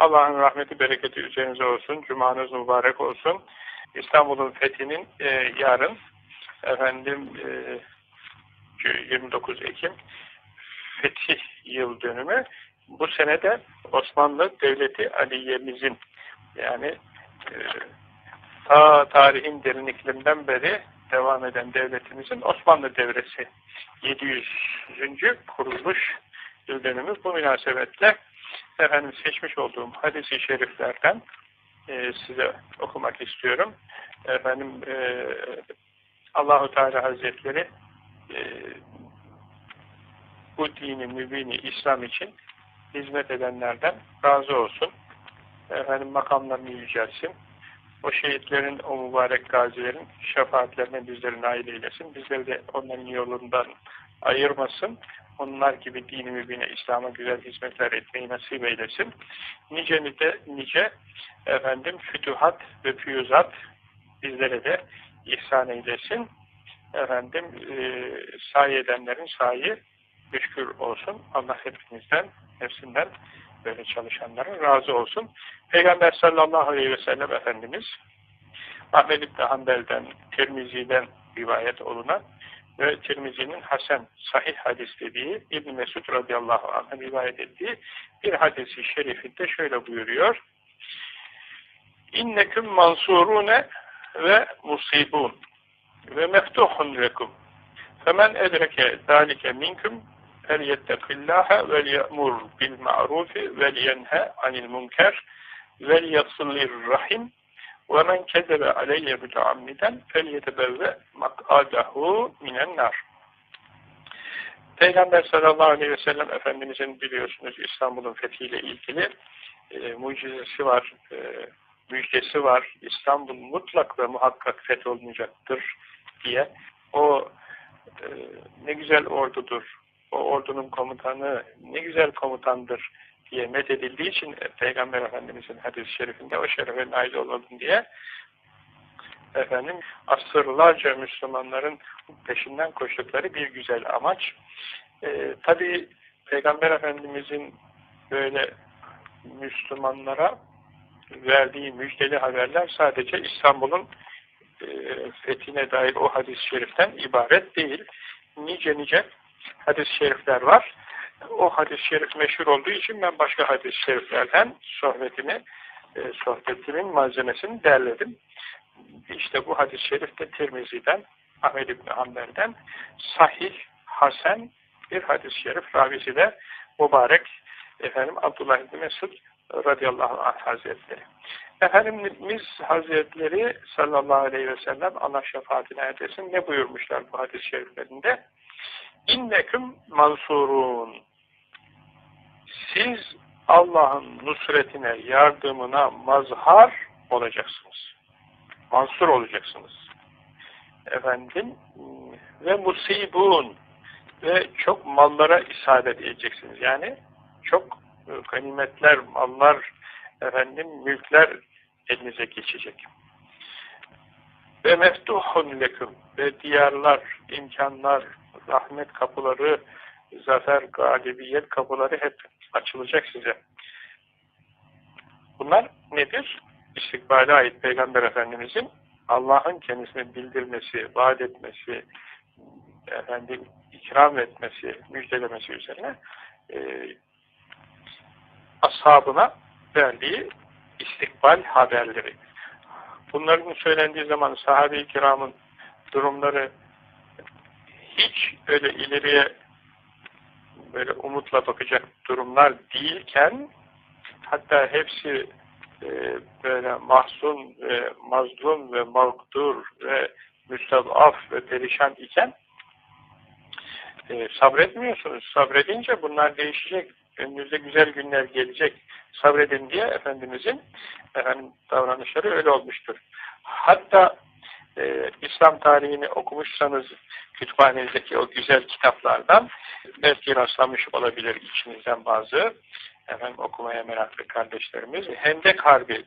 Allah'ın rahmeti, bereketi üzerinize olsun. Cumanız mübarek olsun. İstanbul'un fethinin e, yarın efendim e, 29 Ekim fetih yıl dönümü. Bu senede Osmanlı Devleti Aliye'mizin yani e, ta tarihin derinliklerinden beri devam eden devletimizin Osmanlı devresi 700. kuruluş yıl dönümü bu münasebetle efendim seçmiş olduğum hadis-i şeriflerden e, size okumak istiyorum. Efendim e, Allahu Teala Hazretleri e, bu dini mübini İslam için hizmet edenlerden razı olsun. Efendim makamlarını yücelsin. O şehitlerin, o mübarek gazilerin şefaatlerine bizleri nail eylesin. Bizleri de onların yolundan ayırmasın. Onlar gibi dini mübine İslam'a güzel hizmetler etmeyi nasip eylesin. Nice nice, nice efendim fütuhat ve füyüzat bizlere de ihsan eylesin. Efendim e, sahi edenlerin sahi müşkür olsun. Allah hepinizden, hepsinden böyle çalışanların razı olsun. Peygamber sallallahu aleyhi ve sellem Efendimiz Ahmed İbni Hanbel'den, Tirmizi'den rivayet olunan ve Tirmizi'nin Hasan sahih hadis dediği İbn Mesud radıyallahu anh'a rivayet ettiği bir hadisi şerifinde şöyle buyuruyor. İnneküm mansurune ve musibun ve meftuhun lekum. Femen edreke zalike minkum fel yettekillaha vel ye'mur bil ma'rufi vel yenhe anil munker vel yasilir rahim وَمَنْ كَذَبَ عَلَيَّ مُتَعَمِّدًا فَلْيَتَبَوَّ مَقْعَدَهُ مِنَ النَّارِ Peygamber sallallahu aleyhi ve sellem Efendimizin biliyorsunuz İstanbul'un fethiyle ilgili e, mucizesi var, e, müjdesi var. İstanbul mutlak ve muhakkak fetholmayacaktır diye o e, ne güzel ordudur, o ordunun komutanı ne güzel komutandır diye methedildiği için Peygamber Efendimiz'in hadis-i şerifinde o şerefe nail olalım diye efendim asırlarca Müslümanların peşinden koştukları bir güzel amaç. Ee, Tabi Peygamber Efendimiz'in böyle Müslümanlara verdiği müjdeli haberler sadece İstanbul'un e, fethine dair o hadis-i şeriften ibaret değil. Nice nice hadis-i şerifler var. O hadis-i şerif meşhur olduğu için ben başka hadis-i şeriflerden sohbetimi, e, sohbetimin malzemesini derledim. İşte bu hadis-i şerif de Tirmizi'den, Ahmed İbni Hanber'den sahih, hasen bir hadis-i şerif. Ravisi de mübarek efendim Abdullah İbni Mesud radıyallahu anh hazretleri. Efendimiz Hazretleri sallallahu aleyhi ve sellem Allah şefaatine erdesin ne buyurmuşlar bu hadis-i şeriflerinde? İnneküm mansurun. Siz Allah'ın nusretine, yardımına mazhar olacaksınız. Mansur olacaksınız. Efendim ve musibun ve çok mallara isabet edeceksiniz. Yani çok ganimetler, mallar, efendim mülkler elinize geçecek. Ve meftuhun leküm ve diyarlar, imkanlar, rahmet kapıları, zafer, galibiyet kapıları hep açılacak size. Bunlar nedir? İstikbale ait Peygamber Efendimizin Allah'ın kendisine bildirmesi, vaat etmesi, efendim ikram etmesi, müjdelemesi üzerine e, ashabına verdiği istikbal haberleri. Bunların söylendiği zaman sahabe-i kiramın durumları hiç öyle ileriye böyle umutla bakacak durumlar değilken hatta hepsi e, böyle mahzun ve mazlum ve mağdur ve müstadaf ve perişan iken e, sabretmiyorsunuz. Sabredince bunlar değişecek. Önünüzde güzel günler gelecek. Sabredin diye Efendimizin efendim, davranışları öyle olmuştur. Hatta e, İslam tarihini okumuşsanız kütüphanenizdeki o güzel kitaplardan belki rastlamış olabilir içinizden bazı efendim, okumaya meraklı kardeşlerimiz. Hendek Harbi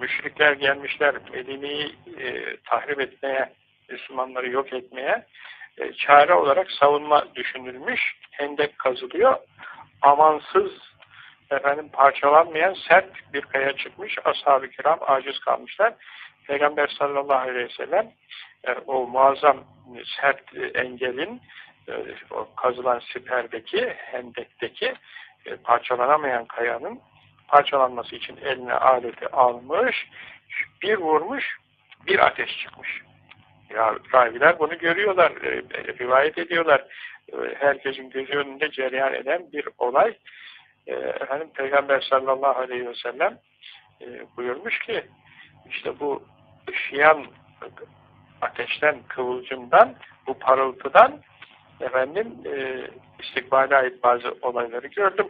müşrikler gelmişler Medine'yi e, tahrip etmeye, Müslümanları yok etmeye e, çare olarak savunma düşünülmüş. Hendek kazılıyor. Amansız efendim parçalanmayan sert bir kaya çıkmış. Ashab-ı kiram aciz kalmışlar. Peygamber sallallahu aleyhi ve sellem e, o muazzam sert engelin e, o kazılan siperdeki, hendekteki e, parçalanamayan kayanın parçalanması için eline aleti almış, bir vurmuş, bir ateş çıkmış. Ya raviler bunu görüyorlar, e, rivayet ediyorlar. E, herkesin gözü önünde cereyan eden bir olay. E, efendim Peygamber sallallahu aleyhi ve sellem e, buyurmuş ki işte bu ışıyan ateşten, kıvılcımdan, bu parıltıdan efendim e, istikbale ait bazı olayları gördüm.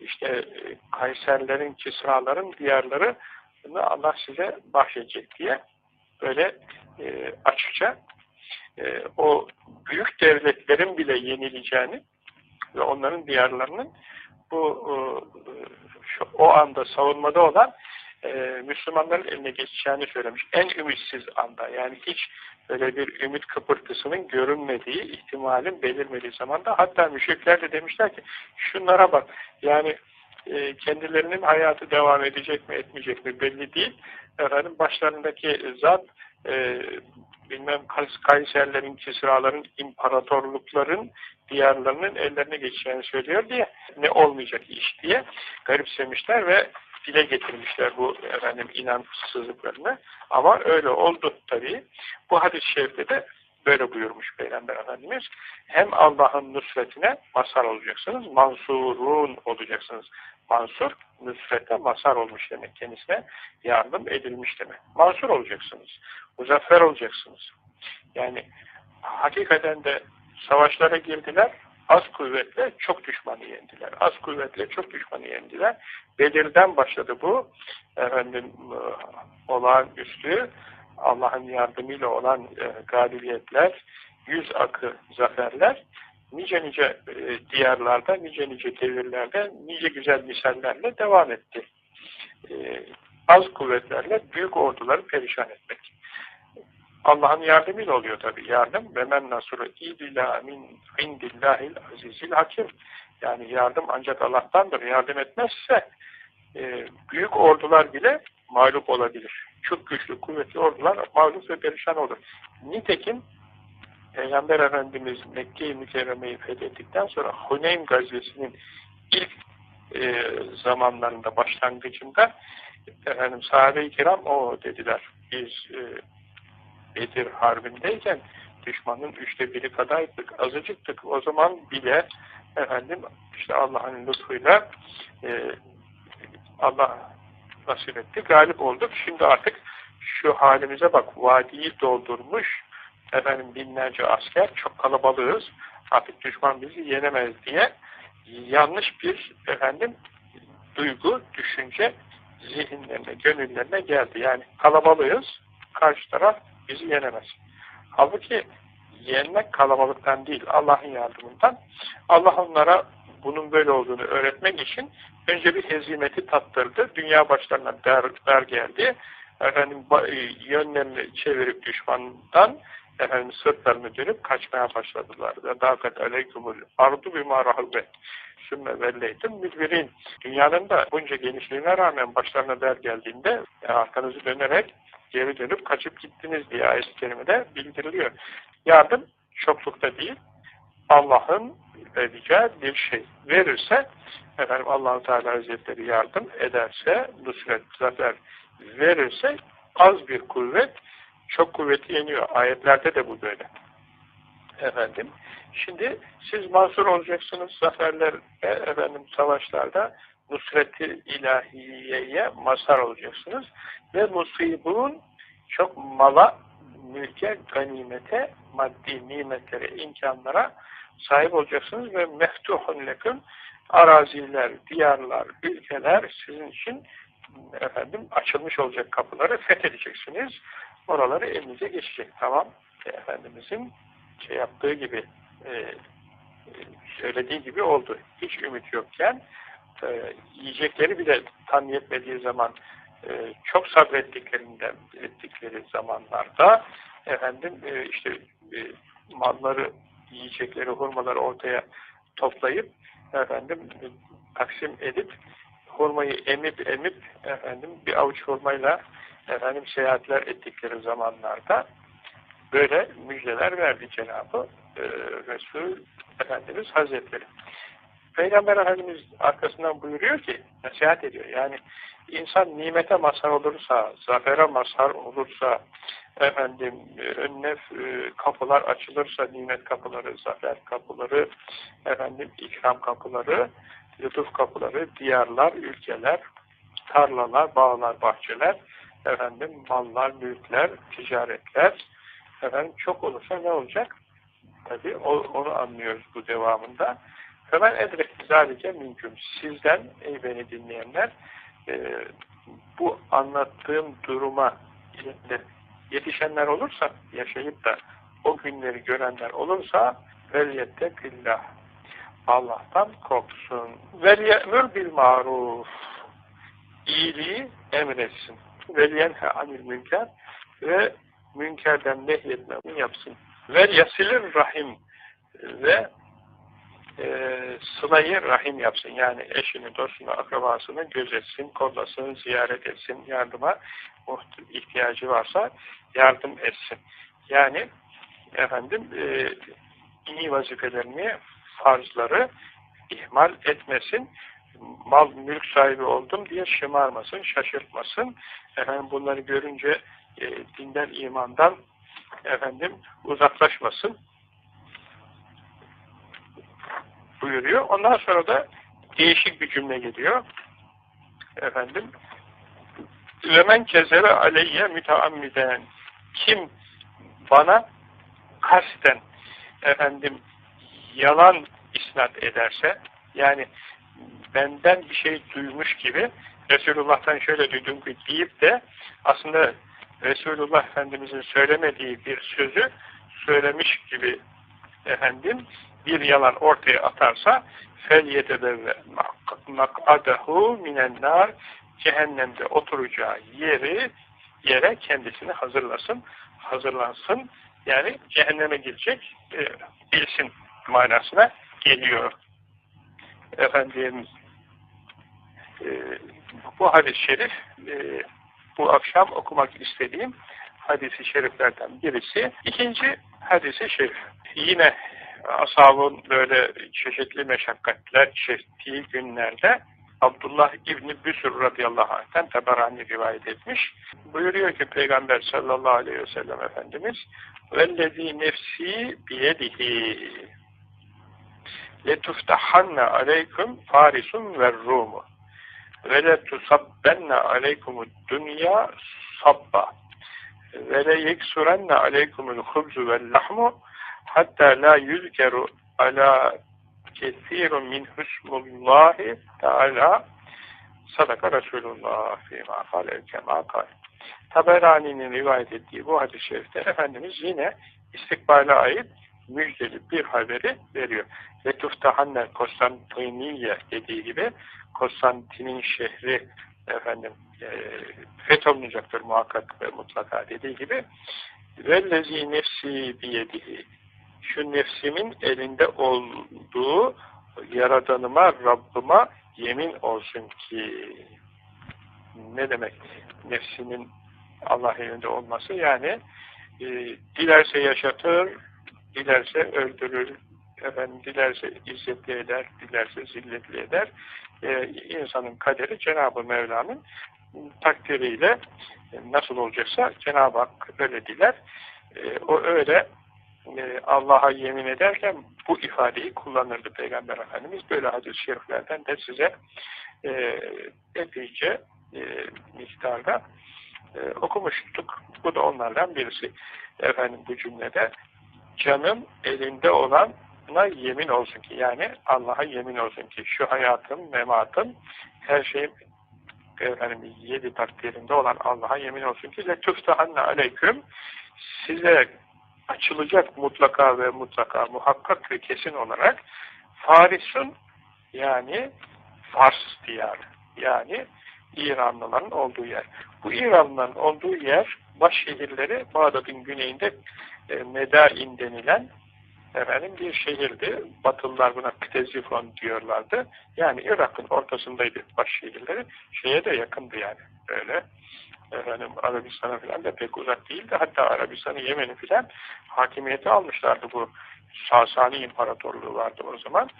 İşte e, Kayserlerin, Kisraların diyarları Allah size bahşedecek diye böyle e, açıkça e, o büyük devletlerin bile yenileceğini ve onların diyarlarının bu e, şu, o anda savunmada olan e, Müslümanların eline geçeceğini söylemiş. En ümitsiz anda yani hiç böyle bir ümit kıpırtısının görünmediği, ihtimalin belirmediği zamanda hatta müşrikler de demişler ki şunlara bak yani e, kendilerinin hayatı devam edecek mi etmeyecek mi belli değil. Efendim başlarındaki zat e, bilmem Kayserlerin, Kisraların, imparatorlukların diyarlarının ellerine geçeceğini söylüyor diye ne olmayacak iş diye garipsemişler ve dile getirmişler bu efendim inançsızlıklarını. Ama öyle oldu tabii. Bu hadis-i şerifte de böyle buyurmuş Peygamber Efendimiz. Hem Allah'ın nusretine mazhar olacaksınız, mansurun olacaksınız. Mansur, nusrete mazhar olmuş demek. Kendisine yardım edilmiş demek. Mansur olacaksınız. Muzaffer olacaksınız. Yani hakikaten de savaşlara girdiler, az kuvvetle çok düşmanı yendiler. Az kuvvetle çok düşmanı yendiler. Bedir'den başladı bu. Efendim e, olağanüstü Allah'ın yardımıyla olan e, galibiyetler, yüz akı zaferler nice nice e, diyarlarda, nice nice devirlerde, nice güzel misallerle devam etti. E, az kuvvetlerle büyük orduları perişan etmek. Allah'ın yardımıyla oluyor tabi yardım. Ve men nasuru idila min indillahil azizil hakim. Yani yardım ancak Allah'tandır. Yardım etmezse e, büyük ordular bile mağlup olabilir. Çok güçlü, kuvvetli ordular mağlup ve perişan olur. Nitekim Peygamber Efendimiz Mekke-i Mükerreme'yi fethettikten sonra Huneyn gazvesinin ilk e, zamanlarında, başlangıcında efendim sahabe-i kiram o dediler. Biz e, Bedir Harbi'ndeyken düşmanın üçte biri kadardık, azıcıktık. O zaman bile efendim işte Allah'ın lütfuyla e, Allah nasip etti, galip olduk. Şimdi artık şu halimize bak, vadiyi doldurmuş efendim binlerce asker, çok kalabalığız, artık düşman bizi yenemez diye yanlış bir efendim duygu, düşünce zihinlerine, gönüllerine geldi. Yani kalabalığız, karşı taraf bizi yenemez. Halbuki yenmek kalabalıktan değil, Allah'ın yardımından. Allah onlara bunun böyle olduğunu öğretmek için önce bir hezimeti tattırdı. Dünya başlarına dar, dar geldi. Efendim yönlerini çevirip düşmandan efendim sırtlarını dönüp kaçmaya başladılar. Dâkat aleykumul ardu bimâ rahubet. Sümme velleytum müdbirin. Dünyanın da bunca genişliğine rağmen başlarına der geldiğinde yani arkanızı dönerek geri dönüp kaçıp gittiniz diye ayet-i kerimede bildiriliyor. Yardım çoklukta değil, Allah'ın vereceği bir şey verirse, efendim allah Teala Hazretleri yardım ederse, nusret, zafer verirse, az bir kuvvet, çok kuvveti yeniyor. Ayetlerde de bu böyle. Efendim, şimdi siz mansur olacaksınız zaferler, e, efendim savaşlarda, nusreti ilahiyeye mazhar olacaksınız. Ve musibun çok mala, mülke, ganimete, maddi nimetlere, imkanlara sahip olacaksınız ve meftuhun leküm araziler, diyarlar, ülkeler sizin için efendim açılmış olacak kapıları fethedeceksiniz. Oraları elinize geçecek. Tamam. Efendimizin şey yaptığı gibi e, söylediği gibi oldu. Hiç ümit yokken e, yiyecekleri bile tam yetmediği zaman e, çok sabrettiklerinden ettikleri zamanlarda efendim e, işte e, malları, yiyecekleri, hurmaları ortaya toplayıp efendim taksim edip hurmayı emip emip efendim bir avuç hurmayla efendim seyahatler ettikleri zamanlarda böyle müjdeler verdi Cenab-ı e, Resul Efendimiz Hazretleri. Peygamber Efendimiz arkasından buyuruyor ki, nasihat ediyor. Yani insan nimete mazhar olursa, zafere mazhar olursa, efendim önüne e, kapılar açılırsa, nimet kapıları, zafer kapıları, efendim ikram kapıları, lütuf kapıları, diyarlar, ülkeler, tarlalar, bağlar, bahçeler, efendim mallar, mülkler, ticaretler, efendim çok olursa ne olacak? Tabi onu anlıyoruz bu devamında. Hemen edrek zalike mümkün. Sizden ey beni dinleyenler e, bu anlattığım duruma yetişenler olursa, yaşayıp da o günleri görenler olursa veliyette billah Allah'tan korksun. Vel ye'mür bil maruf iyiliği emretsin. Vel yenhe anil münker ve münkerden nehyetmemi yapsın. Vel yasilir rahim ve e, sılayı rahim yapsın. Yani eşini, dostunu, akrabasını gözetsin, kollasın, ziyaret etsin, yardıma ihtiyacı varsa yardım etsin. Yani efendim e, iyi vazifelerini, farzları ihmal etmesin. Mal, mülk sahibi oldum diye şımarmasın, şaşırtmasın. Efendim bunları görünce e, dinden, imandan efendim uzaklaşmasın buyuruyor. Ondan sonra da değişik bir cümle geliyor. Efendim Lemen kezebe aleyye müteammiden kim bana kasten efendim yalan isnat ederse yani benden bir şey duymuş gibi Resulullah'tan şöyle duydum ki deyip de aslında Resulullah Efendimiz'in söylemediği bir sözü söylemiş gibi efendim bir yalan ortaya atarsa فَلْيَتَبَوَّ مَقْعَدَهُ مِنَ النَّارِ Cehennemde oturacağı yeri yere kendisini hazırlasın, hazırlansın. Yani cehenneme girecek, e, bilsin manasına geliyor. Efendim e, bu hadis-i şerif e, bu akşam okumak istediğim hadisi şeriflerden birisi. İkinci hadisi şerif. Yine ashabın böyle çeşitli meşakkatler çektiği günlerde Abdullah İbni Büsür radıyallahu anh'ten Tabarani rivayet etmiş. Buyuruyor ki Peygamber sallallahu aleyhi ve sellem Efendimiz وَالَّذ۪ي نَفْس۪ي بِيَدِهِ لَتُفْتَحَنَّ عَلَيْكُمْ فَارِسٌ وَالرُّومُ ve le tusabbenne aleykumud dünya sabba ve le yeksurenne aleykumul hubzu vel lahmu hatta la yüzkeru ala kesirun min husmullahi teala sadaka Resulullah fîmâ kalel kemâ kal. Taberani'nin rivayet ettiği bu hadis-i şerifte Efendimiz yine istikbale ait müjdeli bir haberi veriyor. Ve tuftahanne Konstantiniye dediği gibi Konstantin'in şehri efendim e, fetholunacaktır muhakkak ve mutlaka dediği gibi. Vellezi nefsi biyedihi şu nefsimin elinde olduğu Yaradanıma, Rabbıma yemin olsun ki ne demek nefsinin Allah elinde olması? Yani e, dilerse yaşatır, dilerse öldürür, efendim dilerse izzetli eder, dilerse zilletli eder. E, insanın kaderi Cenab-ı Mevla'nın takdiriyle nasıl olacaksa Cenab-ı Hak öyle diler. E, o öyle e, Allah'a yemin ederken bu ifadeyi kullanırdı Peygamber Efendimiz. Böyle hadis-i şeriflerden de size e, epeyce e, miktarda e, okumuştuk. Bu da onlardan birisi. Efendim bu cümlede canım elinde olanına yemin olsun ki yani Allah'a yemin olsun ki şu hayatım, mematım her şeyim efendim yedi takdirinde olan Allah'a yemin olsun ki letuftahanne aleyküm. Size açılacak mutlaka ve mutlaka muhakkak ve kesin olarak Faris'un yani Fars diyarı. Yani İranlıların olduğu yer. Bu İranlıların olduğu yer baş şehirleri Bağdat'ın güneyinde e, Medain denilen efendim bir şehirdi. Batılılar buna Ktezifon diyorlardı. Yani Irak'ın ortasındaydı baş şehirleri. Şeye de yakındı yani. Öyle efendim Arabistan'a falan da pek uzak değildi. Hatta Arabistan'ı Yemen'i falan hakimiyeti almışlardı bu Sasani İmparatorluğu vardı o zaman.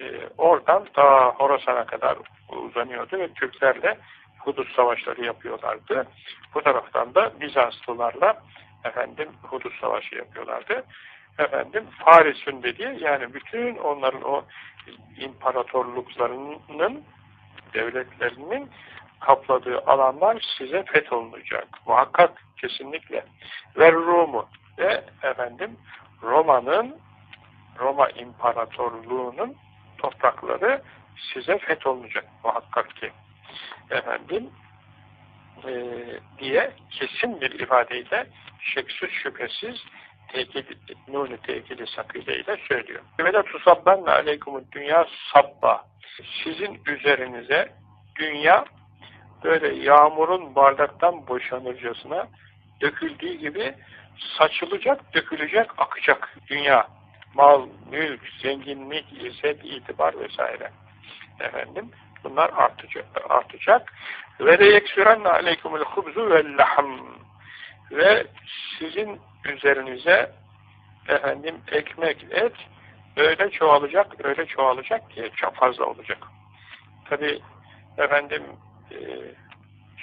Ee, oradan ta Horasan'a kadar uzanıyordu ve Türklerle Hudus savaşları yapıyorlardı. Bu taraftan da Bizanslılarla efendim Hudus savaşı yapıyorlardı. Efendim Paris'in dediği yani bütün onların o imparatorluklarının devletlerinin kapladığı alanlar size fetholunacak. Muhakkak kesinlikle. Ve Rum'u ve efendim Roma'nın Roma İmparatorluğu'nun toprakları size fetholunacak muhakkak ki. Efendim e, diye kesin bir ifadeyle şeksiz şüphesiz tekil, nûn-i tekili sakıyla söylüyor. Ve de tusabbanna aleykumud dünya sabba. Sizin üzerinize dünya böyle yağmurun bardaktan boşanırcasına döküldüğü gibi saçılacak, dökülecek, akacak dünya. Mal, mülk, zenginlik, izzet, itibar vesaire. Efendim, bunlar artacak. artacak. Ve de yeksürenne aleykumul hubzu vel lahm. Ve sizin üzerinize efendim ekmek, et öyle çoğalacak, öyle çoğalacak ki çok fazla olacak. Tabi efendim e,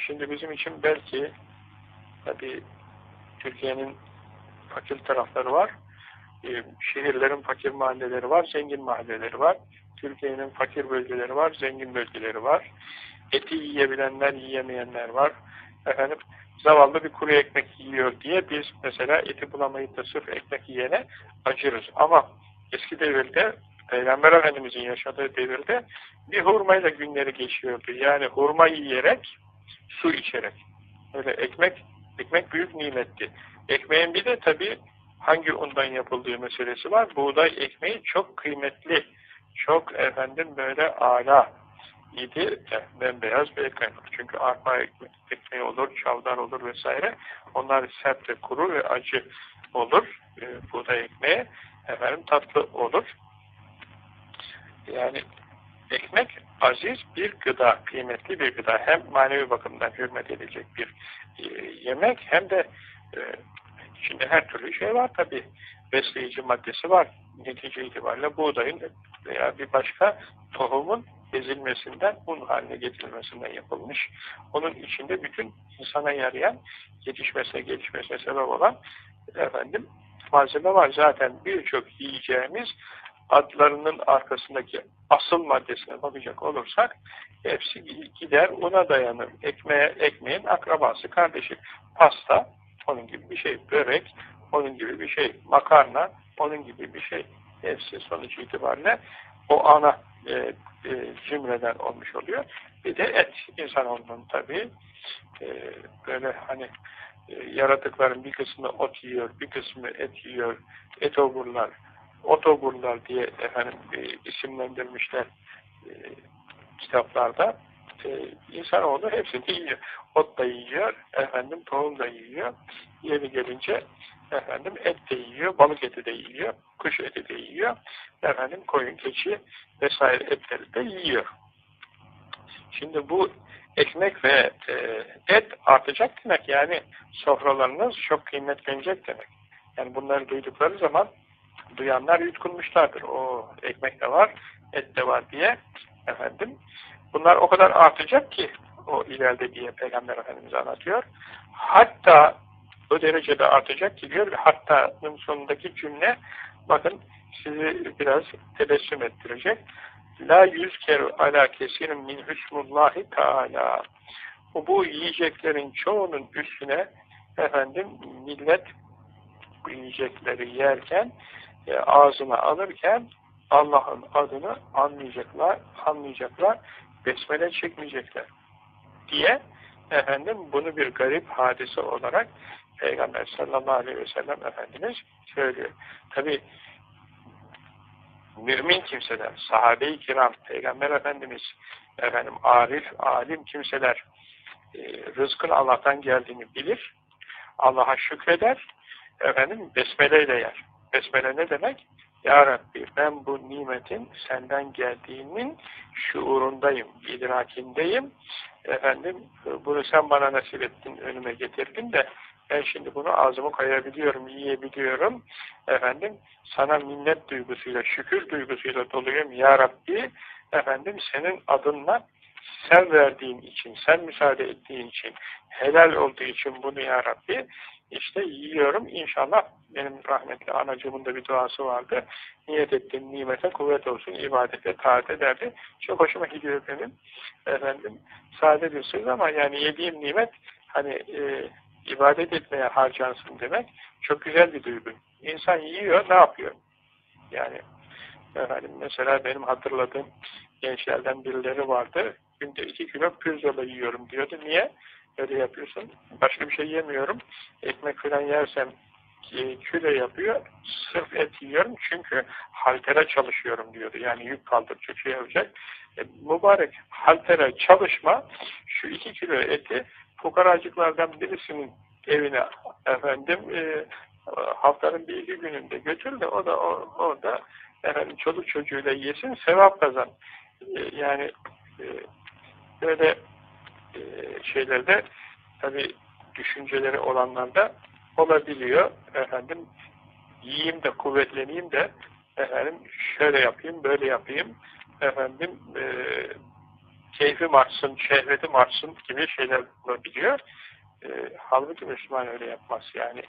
şimdi bizim için belki tabi Türkiye'nin fakir tarafları var. E, şehirlerin fakir mahalleleri var, zengin mahalleleri var. Türkiye'nin fakir bölgeleri var, zengin bölgeleri var. Eti yiyebilenler, yiyemeyenler var. Efendim, zavallı bir kuru ekmek yiyor diye biz mesela eti bulamayıp da sırf ekmek yiyene acırız. Ama eski devirde Peygamber Efendimiz'in yaşadığı devirde bir hurmayla günleri geçiyordu. Yani hurma yiyerek, su içerek. Öyle ekmek, ekmek büyük nimetti. Ekmeğin bir de tabii hangi undan yapıldığı meselesi var. Buğday ekmeği çok kıymetli, çok efendim böyle ala idi. Bembeyaz bir ekmek. Çünkü arpa ekmeği olur, çavdar olur vesaire. Onlar sert ve kuru ve acı olur. E, buğday ekmeği efendim tatlı olur. Yani ekmek aziz bir gıda, kıymetli bir gıda. Hem manevi bakımdan hürmet edilecek bir e, yemek hem de e, içinde her türlü şey var tabi. Besleyici maddesi var. Netice itibariyle buğdayın veya bir başka tohumun ezilmesinden, un haline getirilmesinden yapılmış. Onun içinde bütün insana yarayan, yetişmesine, gelişmesine sebep olan efendim malzeme var. Zaten birçok yiyeceğimiz adlarının arkasındaki asıl maddesine bakacak olursak hepsi gider una dayanır. Ekmeğe, ekmeğin akrabası, kardeşi. Pasta, onun gibi bir şey. Börek, onun gibi bir şey. Makarna, onun gibi bir şey. Hepsi sonuç itibariyle o ana e, e, cümleden olmuş oluyor. Bir de et. İnsanoğlunun tabii e, böyle hani e, yaratıkların bir kısmı ot yiyor, bir kısmı et yiyor, et oburlar, otoburlar diye efendim e, isimlendirmişler e, kitaplarda. E, insanoğlu hepsini yiyor. Ot da yiyor, efendim tohum da yiyor. Yeri gelince efendim et de yiyor, balık eti de yiyor, kuş eti de yiyor. Efendim koyun, keçi vesaire etleri de yiyor. Şimdi bu ekmek ve e, et artacak demek. Yani sofralarınız çok kıymetlenecek demek. Yani bunları duydukları zaman duyanlar yutkunmuşlardır. O ekmek de var, et de var diye efendim. Bunlar o kadar artacak ki o ileride diye Peygamber Efendimiz anlatıyor. Hatta o derecede artacak ki diyor hatta'nın sonundaki cümle bakın sizi biraz tebessüm ettirecek. La yüzkeru ala kesirin min hüsmullahi teala. Bu yiyeceklerin çoğunun üstüne efendim millet bu yiyecekleri yerken e, ağzına alırken Allah'ın adını anlayacaklar, anlayacaklar, besmele çekmeyecekler diye efendim bunu bir garip hadise olarak Peygamber sallallahu aleyhi ve sellem Efendimiz söylüyor. Tabi mümin kimseler, sahabe-i kiram, Peygamber Efendimiz, efendim arif, alim kimseler e, rızkın Allah'tan geldiğini bilir, Allah'a şükreder, efendim besmeleyle yer. Besmele ne demek? Ya Rabbi ben bu nimetin senden geldiğinin şuurundayım, idrakindeyim. Efendim bunu sen bana nasip ettin, önüme getirdin de ben şimdi bunu ağzıma koyabiliyorum, yiyebiliyorum. Efendim sana minnet duygusuyla, şükür duygusuyla doluyum. Ya Rabbi efendim senin adınla sen verdiğin için, sen müsaade ettiğin için, helal olduğu için bunu ya Rabbi işte yiyorum. İnşallah benim rahmetli anacığımın da bir duası vardı. Niyet ettiğim nimete kuvvet olsun, ibadete taat ederdi. Çok hoşuma gidiyor benim. Efendim, sade bir ama yani yediğim nimet hani e, ibadet etmeye harcansın demek çok güzel bir duygu. İnsan yiyor, ne yapıyor? Yani efendim, mesela benim hatırladığım gençlerden birileri vardı. Günde iki kilo pirzola yiyorum diyordu. Niye? Öyle yapıyorsun. Başka bir şey yemiyorum. Ekmek falan yersem e, kilo yapıyor. Sırf et yiyorum çünkü haltere çalışıyorum diyordu. Yani yük kaldıracak şey yapacak. E, mübarek haltere çalışma şu iki kilo eti fukaracıklardan birisinin evine efendim e, haftanın bir iki gününde götür de o da orada efendim çoluk çocuğuyla yesin sevap kazan. E, yani e, böyle e, şeylerde tabi düşünceleri olanlarda olabiliyor. Efendim yiyeyim de kuvvetleneyim de efendim şöyle yapayım böyle yapayım efendim e, keyfim artsın, şehvetim artsın gibi şeyler olabiliyor. E, halbuki Müslüman öyle yapmaz. Yani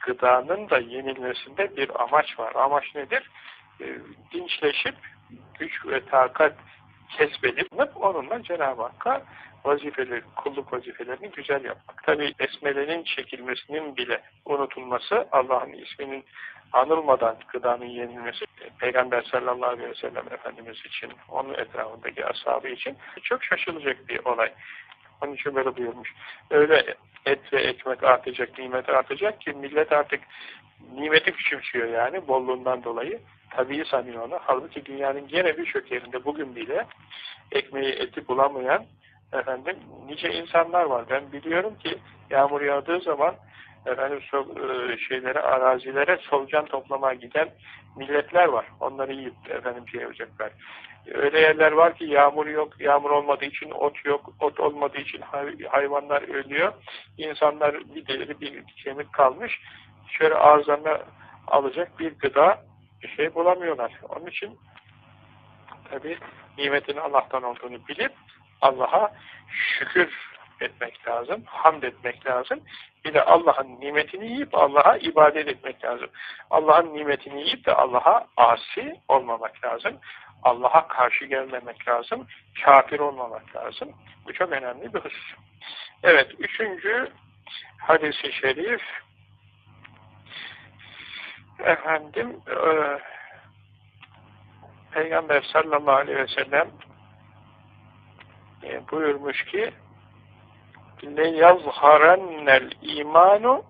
gıdanın da yenilmesinde bir amaç var. Amaç nedir? E, dinçleşip güç ve takat kesbedip onunla Cenab-ı Hakk'a vazifeleri, kulluk vazifelerini güzel yapmak. Tabi esmelerin çekilmesinin bile unutulması, Allah'ın isminin anılmadan gıdanın yenilmesi, Peygamber sallallahu aleyhi ve sellem Efendimiz için, onun etrafındaki ashabı için çok şaşılacak bir olay. Onun için böyle buyurmuş. Öyle et ve ekmek artacak, nimet artacak ki millet artık nimeti küçümsüyor yani bolluğundan dolayı. Tabii sanıyor onu. Halbuki dünyanın gene birçok yerinde bugün bile ekmeği eti bulamayan efendim nice insanlar var. Ben biliyorum ki yağmur yağdığı zaman efendim so, e, şeylere, arazilere solucan toplamaya giden milletler var. Onları yiyip efendim şey yapacaklar. Öyle yerler var ki yağmur yok, yağmur olmadığı için ot yok, ot olmadığı için hayvanlar ölüyor. İnsanlar bir deri bir kemik kalmış. Şöyle ağızlarına alacak bir gıda bir şey bulamıyorlar. Onun için tabi nimetin Allah'tan olduğunu bilip Allah'a şükür etmek lazım, hamd etmek lazım. Bir de Allah'ın nimetini yiyip Allah'a ibadet etmek lazım. Allah'ın nimetini yiyip de Allah'a asi olmamak lazım. Allah'a karşı gelmemek lazım. Kafir olmamak lazım. Bu çok önemli bir husus. Evet, üçüncü hadisi şerif efendim e, Peygamber sallallahu aleyhi ve sellem e, buyurmuş ki le yazharennel imanu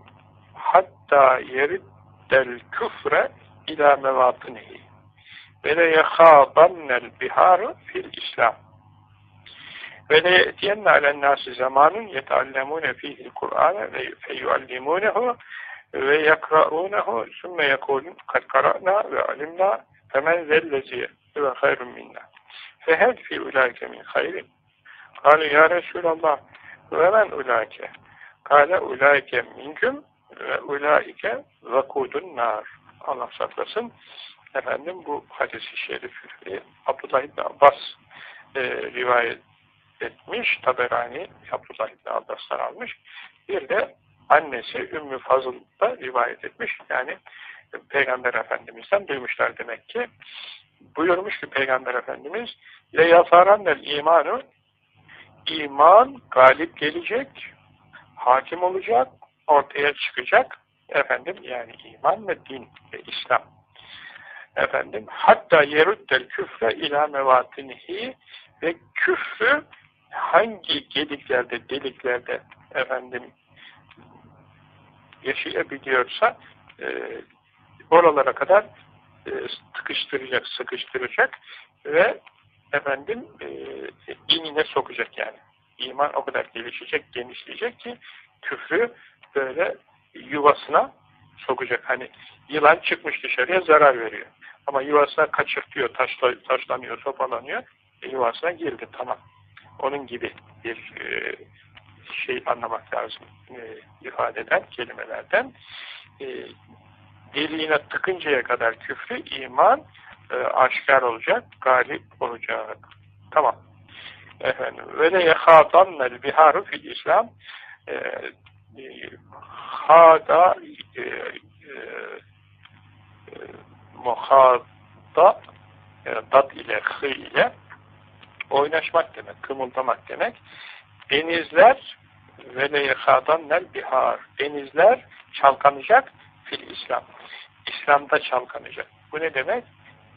hatta yeriddel küfre ila mevatinihi ve le yehabannel biharu fil islam. Ve le yetiyenne alennâsi zamanun yeteallemûne fihil Kur'ane ve feyuallimûnehu ve yakra'ûnehu sümme yekûlun kad kara'na ve alimna femen zellezi ve hayrun minna fehel fi ulâike min hayrin Kale ya Resulallah ve men ulaike? Kale ulaike minküm ve ulaike vakudun nar. Allah saklasın. Efendim bu hadisi şerif e, Abdullah İbni Abbas e, rivayet etmiş. Taberani Abdullah İbni Abbas'tan almış. Bir de annesi Ümmü Fazıl da rivayet etmiş. Yani Peygamber Efendimiz'den duymuşlar demek ki. Buyurmuş ki Peygamber Efendimiz لَيَفَارَنَّ الْا۪مَانُ iman galip gelecek, hakim olacak, ortaya çıkacak. Efendim yani iman ve din ve İslam. Efendim hatta yeruddel küfre ila mevatinihi ve küfrü hangi gediklerde, deliklerde efendim yaşayabiliyorsa e, oralara kadar e, sıkıştıracak, sıkıştıracak ve efendim e, dinine sokacak yani. İman o kadar gelişecek, genişleyecek ki küfrü böyle yuvasına sokacak. Hani yılan çıkmış dışarıya zarar veriyor. Ama yuvasına kaçırtıyor, taşla, taşlanıyor, sopalanıyor. E, yuvasına girdi, tamam. Onun gibi bir e, şey anlamak lazım e, ifadeden, kelimelerden. E, deliğine tıkıncaya kadar küfrü, iman e, aşikar olacak, galip olacak. Tamam. Efendim, ve de yehâdannel biharu fil İslam e, e, hada e, e muhada e, dat ile hı ile oynaşmak demek, kımıldamak demek. Denizler ve le yehâdannel bihar. Denizler çalkanacak fil İslam. İslam'da çalkanacak. Bu ne demek?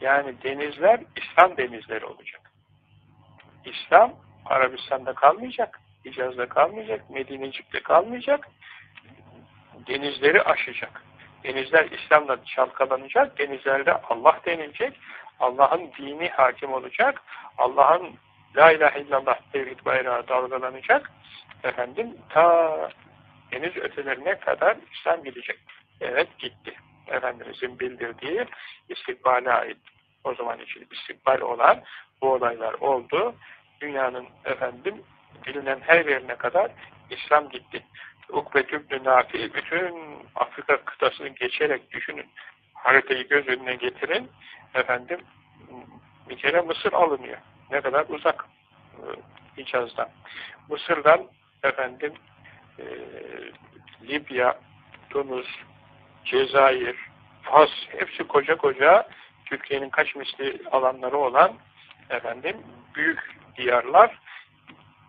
Yani denizler İslam denizleri olacak. İslam Arabistan'da kalmayacak, Hicaz'da kalmayacak, Medinecik'te kalmayacak, denizleri aşacak. Denizler İslam'la çalkalanacak, denizlerde Allah denilecek, Allah'ın dini hakim olacak, Allah'ın La ilahe illallah tevhid bayrağı dalgalanacak, efendim ta deniz ötelerine kadar İslam gidecek. Evet gitti. Efendimizin bildirdiği istikbale ait o zaman için istikbal olan bu olaylar oldu. Dünyanın efendim bilinen her yerine kadar İslam gitti. Ukbet İbn-i Nafi bütün Afrika kıtasını geçerek düşünün. Haritayı göz önüne getirin. Efendim bir kere Mısır alınıyor. Ne kadar uzak e, Hicaz'dan. Mısır'dan efendim e, Libya, Tunus, Cezayir, Fas hepsi koca koca Türkiye'nin kaç misli alanları olan efendim büyük diyarlar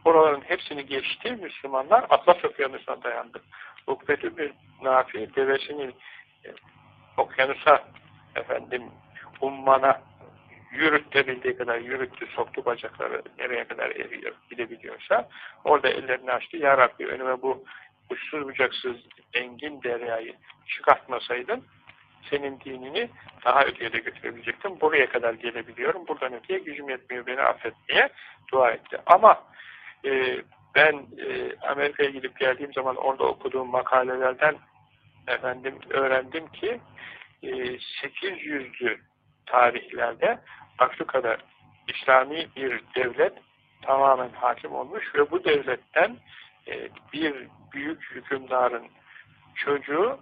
oraların hepsini geçti Müslümanlar Atlas Okyanusu'na dayandı. Ukbetü bir Nafi devesini e, okyanusa efendim ummana yürütebildiği kadar yürüttü, soktu bacakları nereye kadar eriyor, gidebiliyorsa orada ellerini açtı. Ya Rabbi önüme bu uçsuz bucaksız engin deryayı çıkartmasaydın senin dinini daha öteye de götürebilecektim. Buraya kadar gelebiliyorum. Buradan öteye gücüm yetmiyor beni affetmeye dua etti. Ama e, ben e, Amerika'ya gidip geldiğim zaman orada okuduğum makalelerden efendim öğrendim ki e, 800'lü tarihlerde Afrika'da İslami bir devlet tamamen hakim olmuş ve bu devletten e, bir büyük hükümdarın çocuğu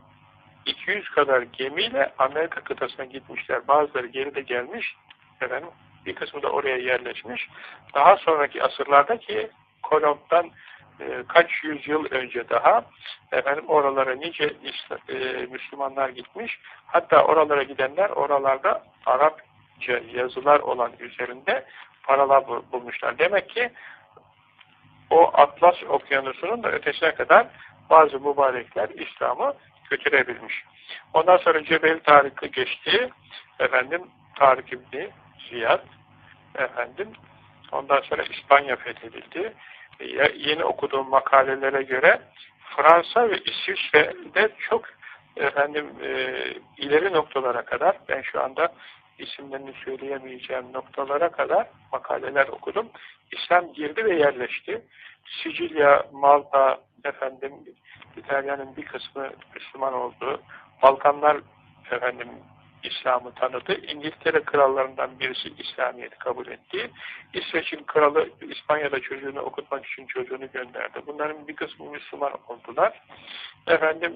200 kadar gemiyle Amerika kıtasına gitmişler. Bazıları geride gelmiş. Efendim, bir kısmı da oraya yerleşmiş. Daha sonraki asırlarda ki Kolomb'dan e, kaç yüzyıl önce daha efendim oralara nice e, Müslümanlar gitmiş. Hatta oralara gidenler oralarda Arapça yazılar olan üzerinde paralar bulmuşlar. Demek ki o Atlas okyanusunun da ötesine kadar bazı mübarekler İslam'ı götürebilmiş. Ondan sonra Cebel Tarık'ı geçti. Efendim Tarık İbni Ziyad efendim ondan sonra İspanya fethedildi. Yeni okuduğum makalelere göre Fransa ve İsviçre'de çok efendim e, ileri noktalara kadar ben şu anda isimlerini söyleyemeyeceğim noktalara kadar makaleler okudum. İslam girdi ve yerleşti. Sicilya, Malta, efendim İtalya'nın bir kısmı Müslüman oldu. Balkanlar efendim İslam'ı tanıdı. İngiltere krallarından birisi İslamiyet'i kabul etti. İsveç'in kralı İspanya'da çocuğunu okutmak için çocuğunu gönderdi. Bunların bir kısmı Müslüman oldular. Efendim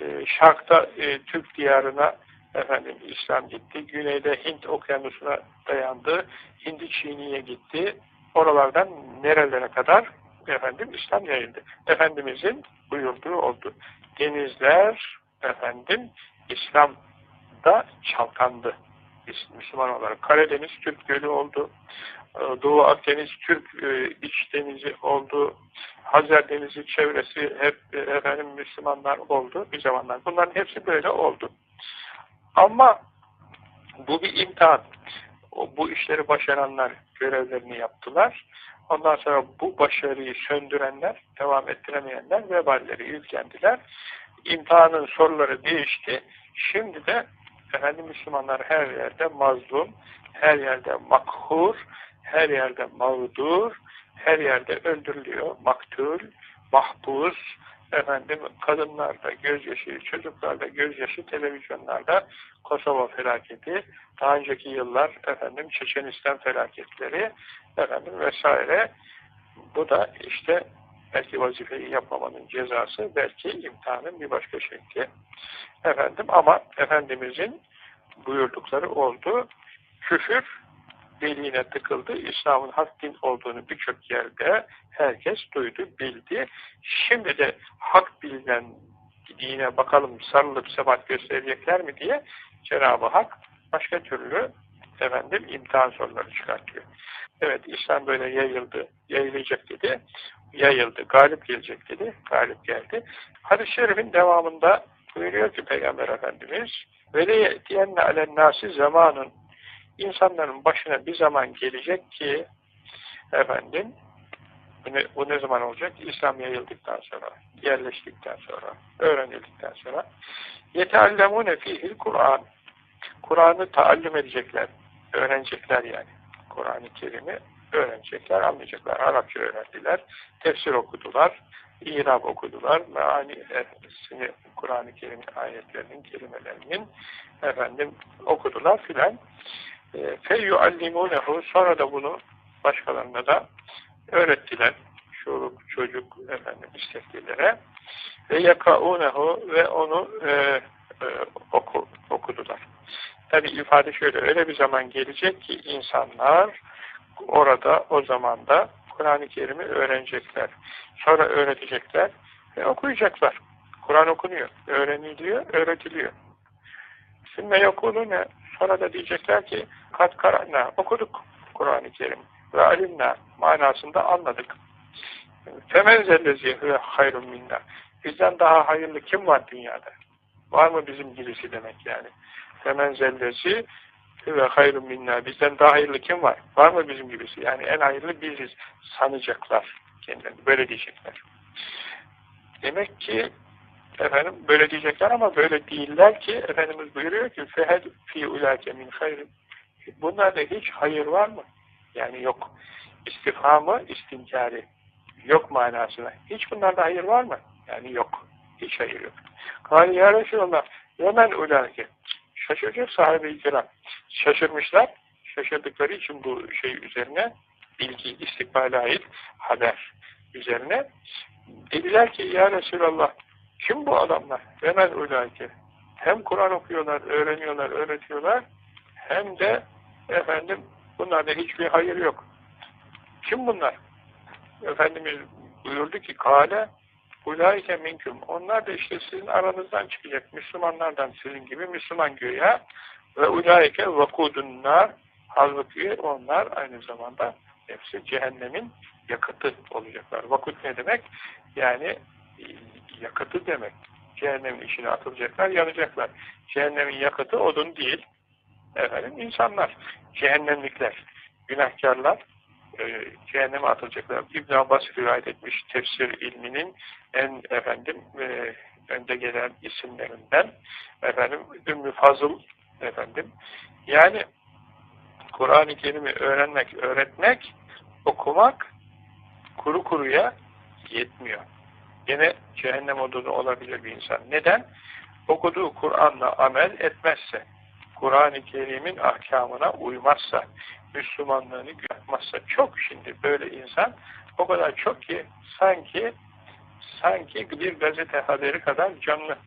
e, Şark'ta e, Türk diyarına efendim İslam gitti. Güneyde Hint okyanusuna dayandı. Hindi Çin'iye gitti. Oralardan nerelere kadar efendim İslam yayıldı. Efendimizin buyurduğu oldu. Denizler efendim İslam'da çalkandı. Müslüman olarak. Karadeniz Türk Gölü oldu. Ee, Doğu Akdeniz Türk e, iç denizi oldu. Hazar Denizi çevresi hep e, efendim Müslümanlar oldu bir zamanlar. Bunların hepsi böyle oldu. Ama bu bir imtihan. Bu işleri başaranlar görevlerini yaptılar. Ondan sonra bu başarıyı söndürenler, devam ettiremeyenler veballeri yüklendiler. İmtihanın soruları değişti. Şimdi de efendim Müslümanlar her yerde mazlum, her yerde makhur, her yerde mağdur, her yerde öldürülüyor. Maktul, mahpus, efendim kadınlarda gözyaşı, çocuklarda gözyaşı, televizyonlarda Kosova felaketi, daha önceki yıllar efendim Çeçenistan felaketleri efendim vesaire. Bu da işte belki vazifeyi yapmamanın cezası, belki imtihanın bir başka şekli. Efendim ama Efendimizin buyurdukları oldu. Küfür deliğine tıkıldı. İslam'ın hak din olduğunu birçok yerde herkes duydu, bildi. Şimdi de hak bilinen dine bakalım sarılıp sebat gösterecekler mi diye Cenab-ı Hak başka türlü efendim imtihan soruları çıkartıyor. Evet İslam böyle yayıldı, yayılacak dedi. Yayıldı, galip gelecek dedi. Galip geldi. Hadis-i şerifin devamında buyuruyor ki Peygamber Efendimiz diyenne alen nasi zamanın insanların başına bir zaman gelecek ki efendim bu ne, bu ne zaman olacak? İslam yayıldıktan sonra, yerleştikten sonra, öğrenildikten sonra yeteallemune fihil Kur'an Kur'an'ı taallüm edecekler, öğrenecekler yani. Kur'an-ı Kerim'i öğrenecekler, anlayacaklar. Arapça öğrendiler, tefsir okudular, İrab okudular, meani Kur'an-ı Kerim ayetlerinin, kelimelerinin efendim okudular filan. E, Feyyuallimunehu sonra da bunu başkalarına da öğrettiler. Çocuk, çocuk efendim isteklilere ve yakaunehu ve onu e, e, oku, okudular. Tabi ifade şöyle, öyle bir zaman gelecek ki insanlar orada, o zamanda Kur'an-ı Kerim'i öğrenecekler. Sonra öğretecekler ve okuyacaklar. Kur'an okunuyor, öğreniliyor, öğretiliyor. Sümme ne? Sonra da diyecekler ki kat karanna okuduk Kur'an-ı Kerim ve alimna manasında anladık. Femen zellezi ve hayrun minna. Bizden daha hayırlı kim var dünyada? Var mı bizim gibisi demek yani. Femen zellezi ve hayrun minna. Bizden daha hayırlı kim var? Var mı bizim gibisi? Yani en hayırlı biziz sanacaklar kendilerini. Böyle diyecekler. Demek ki efendim böyle diyecekler ama böyle değiller ki Efendimiz buyuruyor ki fehed fi ulake min hayrin. Bunlarda hiç hayır var mı? Yani yok. İstifhamı, istinkari. Yok manasına. Hiç bunlarda hayır var mı? Yani yok. Hiç hayır yok. Kâli ya Resulallah hemen ulâke. Şaşıracak sahabe-i kiram. Şaşırmışlar. Şaşırdıkları için bu şey üzerine bilgi, istikbale ait haber üzerine dediler ki ya Resulallah kim bu adamlar? Hemen ulâke. Hem Kur'an okuyorlar, öğreniyorlar, öğretiyorlar hem de efendim bunlarda hiçbir hayır yok. Kim bunlar? Efendimiz buyurdu ki kâle Ulaike minküm. Onlar da işte sizin aranızdan çıkacak. Müslümanlardan sizin gibi Müslüman göğe ve ulaike vakudunlar halbuki onlar aynı zamanda hepsi cehennemin yakıtı olacaklar. Vakut ne demek? Yani yakıtı demek. Cehennemin içine atılacaklar, yanacaklar. Cehennemin yakıtı odun değil. Efendim insanlar, cehennemlikler, günahkarlar, e, cehenneme atılacaklar. İbn Abbas rivayet etmiş tefsir ilminin en efendim e, önde gelen isimlerinden efendim Ümmü Fazıl efendim yani Kur'an-ı Kerim'i öğrenmek, öğretmek, okumak kuru kuruya yetmiyor. Yine cehennem odunu olabilir bir insan. Neden? Okuduğu Kur'an'la amel etmezse, Kur'an-ı Kerim'in ahkamına uymazsa, Müslümanlığını yapmazsa çok şimdi böyle insan o kadar çok ki sanki sanki bir gazete haberi kadar canlı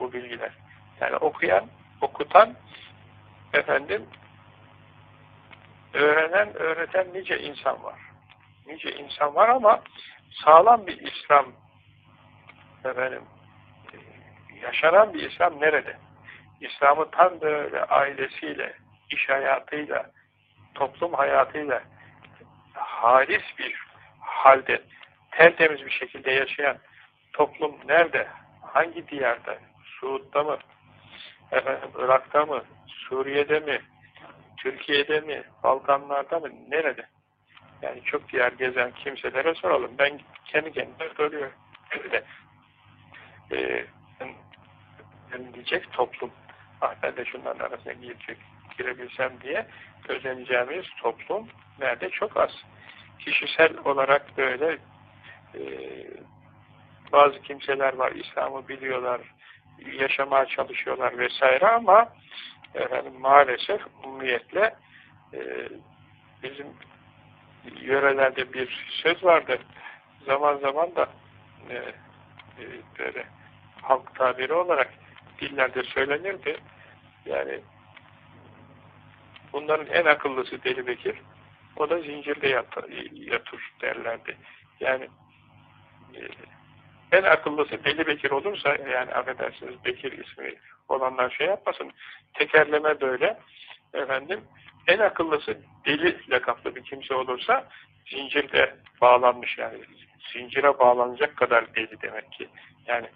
bu bilgiler. Yani okuyan, okutan efendim öğrenen, öğreten nice insan var. Nice insan var ama sağlam bir İslam efendim yaşanan bir İslam nerede? İslam'ı tam böyle ailesiyle, iş hayatıyla, toplum hayatıyla halis bir halde tertemiz bir şekilde yaşayan toplum nerede? Hangi diyarda? Suud'da mı? Efendim, Irak'ta mı? Suriye'de mi? Türkiye'de mi? Balkanlarda mı? Nerede? Yani çok diyar gezen kimselere soralım. Ben kendi kendime soruyorum. Öyle. Ee, diyecek toplum. Ah ben de şunların arasına girecek, girebilsem diye özeneceğimiz toplum nerede? Çok az. Kişisel olarak böyle e, bazı kimseler var, İslam'ı biliyorlar, yaşamaya çalışıyorlar vesaire ama efendim, maalesef ummiyetle e, bizim yörelerde bir söz vardı. Zaman zaman da e, e, böyle halk tabiri olarak dillerde söylenirdi. Yani bunların en akıllısı Deli Bekir. O da zincirde yatır, derlerdi. Yani e, en akıllısı Deli Bekir olursa yani affedersiniz Bekir ismi olanlar şey yapmasın. Tekerleme böyle. Efendim en akıllısı deli lakaplı bir kimse olursa zincirde bağlanmış yani zincire bağlanacak kadar deli demek ki. Yani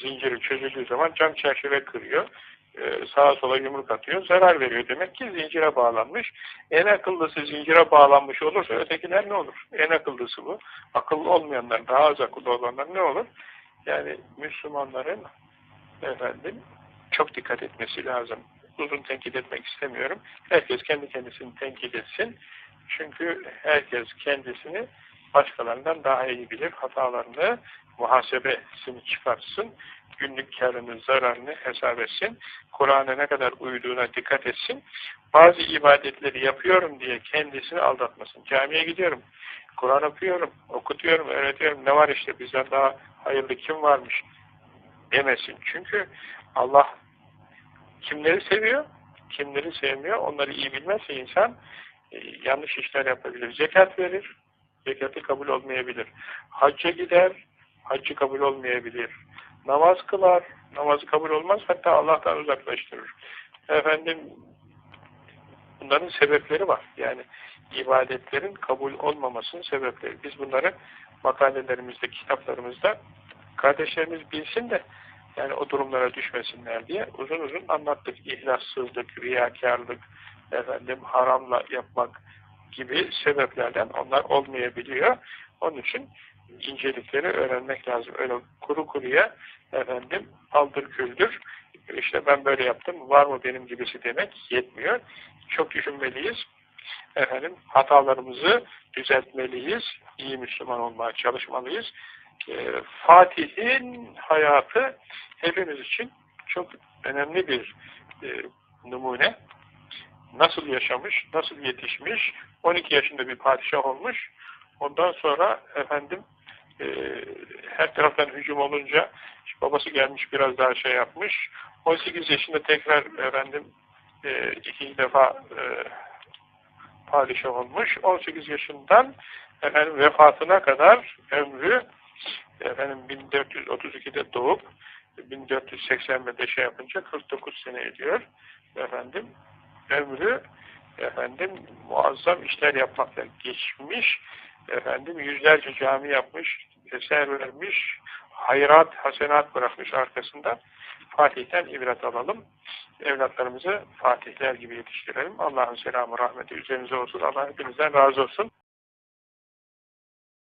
zinciri çözüldüğü zaman cam çerçeve kırıyor. Ee, sağa sola yumruk atıyor, zarar veriyor. Demek ki zincire bağlanmış. En akıllısı zincire bağlanmış olursa ötekiler ne olur? En akıllısı bu. Akıllı olmayanlar, daha az akıllı olanlar ne olur? Yani Müslümanların efendim çok dikkat etmesi lazım. Uzun tenkit etmek istemiyorum. Herkes kendi kendisini tenkit etsin. Çünkü herkes kendisini başkalarından daha iyi bilir. Hatalarını, muhasebesini çıkarsın. Günlük karını, zararını hesap etsin. Kur'an'a ne kadar uyduğuna dikkat etsin. Bazı ibadetleri yapıyorum diye kendisini aldatmasın. Camiye gidiyorum. Kur'an okuyorum, okutuyorum, öğretiyorum. Ne var işte bizden daha hayırlı kim varmış demesin. Çünkü Allah kimleri seviyor, kimleri sevmiyor. Onları iyi bilmezse insan e, yanlış işler yapabilir. Zekat verir, zekatı kabul olmayabilir. Hacca gider, haccı kabul olmayabilir. Namaz kılar, namazı kabul olmaz, hatta Allah'tan uzaklaştırır. Efendim, bunların sebepleri var. Yani ibadetlerin kabul olmamasının sebepleri. Biz bunları makalelerimizde, kitaplarımızda kardeşlerimiz bilsin de yani o durumlara düşmesinler diye uzun uzun anlattık. İhlassızlık, riyakarlık, efendim haramla yapmak gibi sebeplerden onlar olmayabiliyor. Onun için incelikleri öğrenmek lazım. Öyle kuru kuruya efendim aldır küldür işte ben böyle yaptım var mı benim gibisi demek yetmiyor. Çok düşünmeliyiz. Efendim hatalarımızı düzeltmeliyiz. iyi Müslüman olmaya çalışmalıyız. Ee, Fatih'in hayatı hepimiz için çok önemli bir e, numune. Nasıl yaşamış, nasıl yetişmiş, 12 yaşında bir padişah olmuş. Ondan sonra efendim e, her taraftan hücum olunca babası gelmiş biraz daha şey yapmış. 18 yaşında tekrar efendim e, ikinci defa e, padişah olmuş. 18 yaşından efendim vefatına kadar ömrü efendim 1432'de doğup 1481'de şey yapınca 49 sene ediyor. Efendim ömrü efendim muazzam işler yapmakla geçmiş. Efendim yüzlerce cami yapmış, eser vermiş, hayrat, hasenat bırakmış arkasında. Fatih'ten ibret alalım. Evlatlarımızı Fatihler gibi yetiştirelim. Allah'ın selamı, rahmeti üzerinize olsun. Allah hepinizden razı olsun.